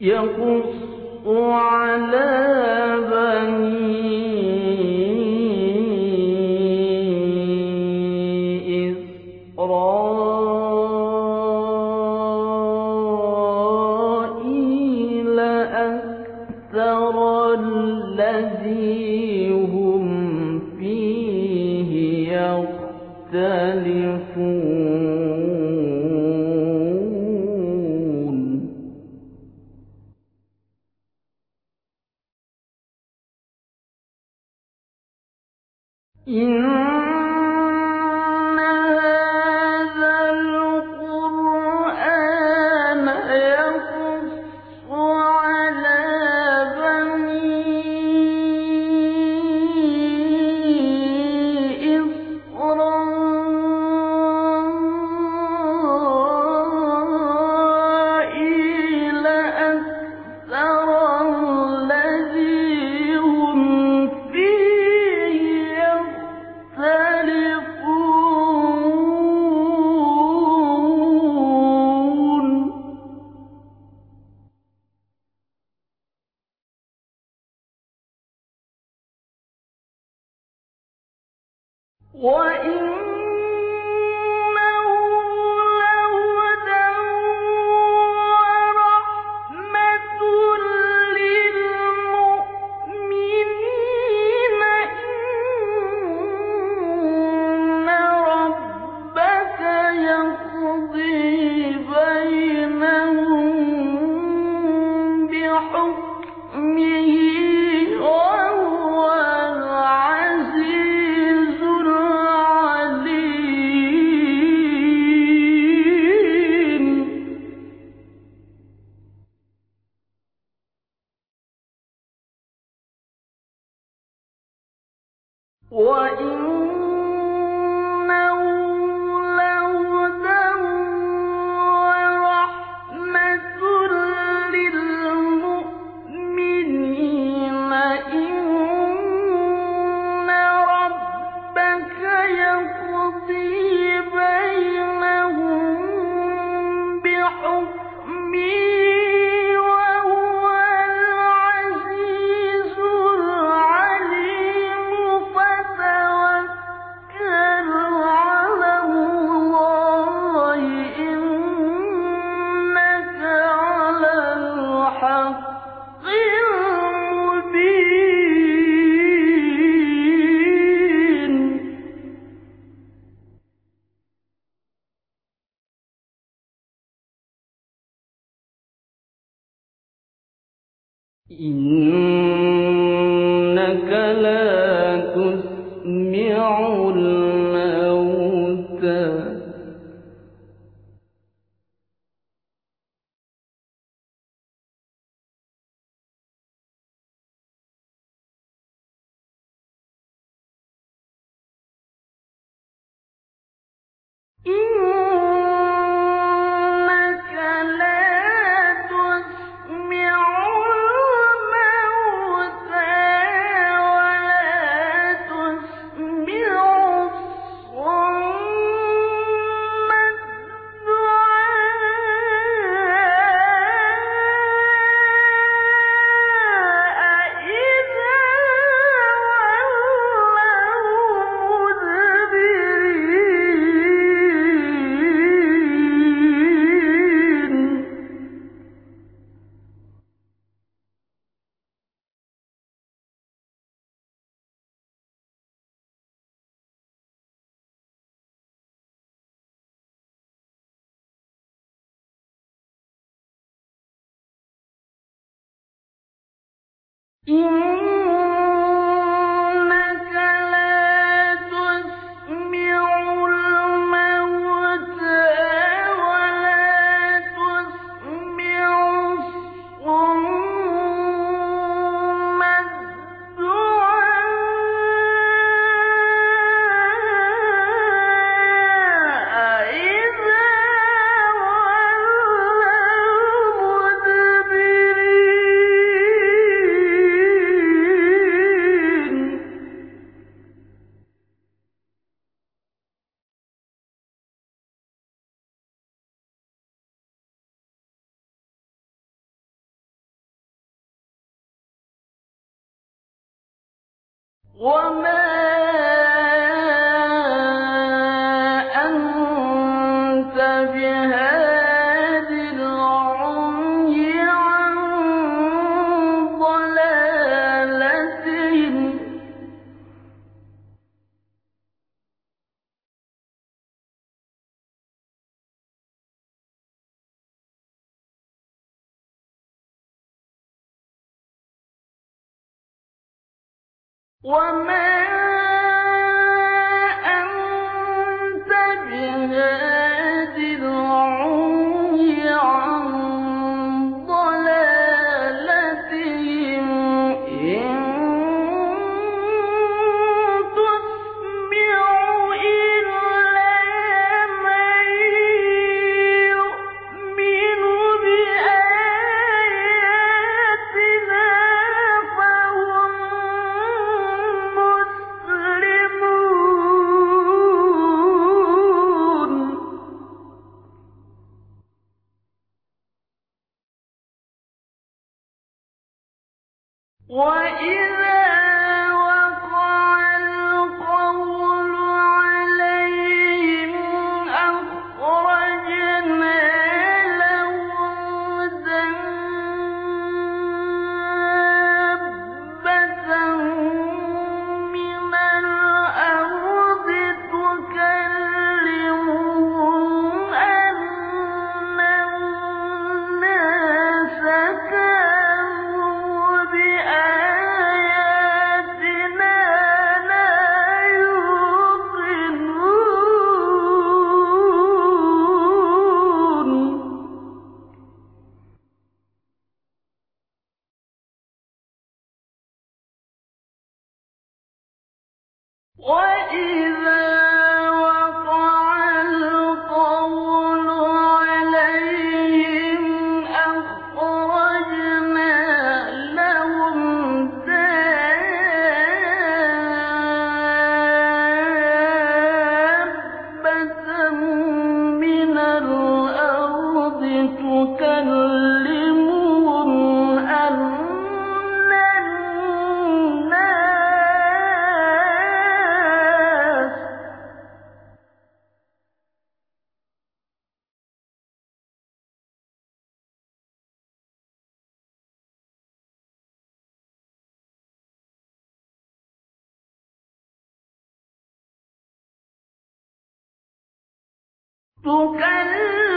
يقص على بني إسرائيل أكثر الذي هم فيه يقتلون. إن 我应 إنك لا تسمع الموتى. إن إِنَّكَ وَمَا وَمَا وَإِذَا تُكَلِّمُهُمْ